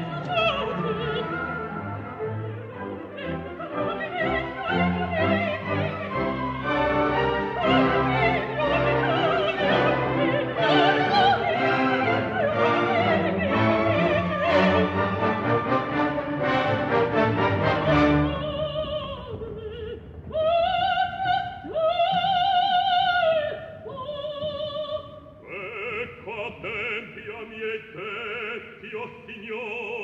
Yeah. miei petti, o signor,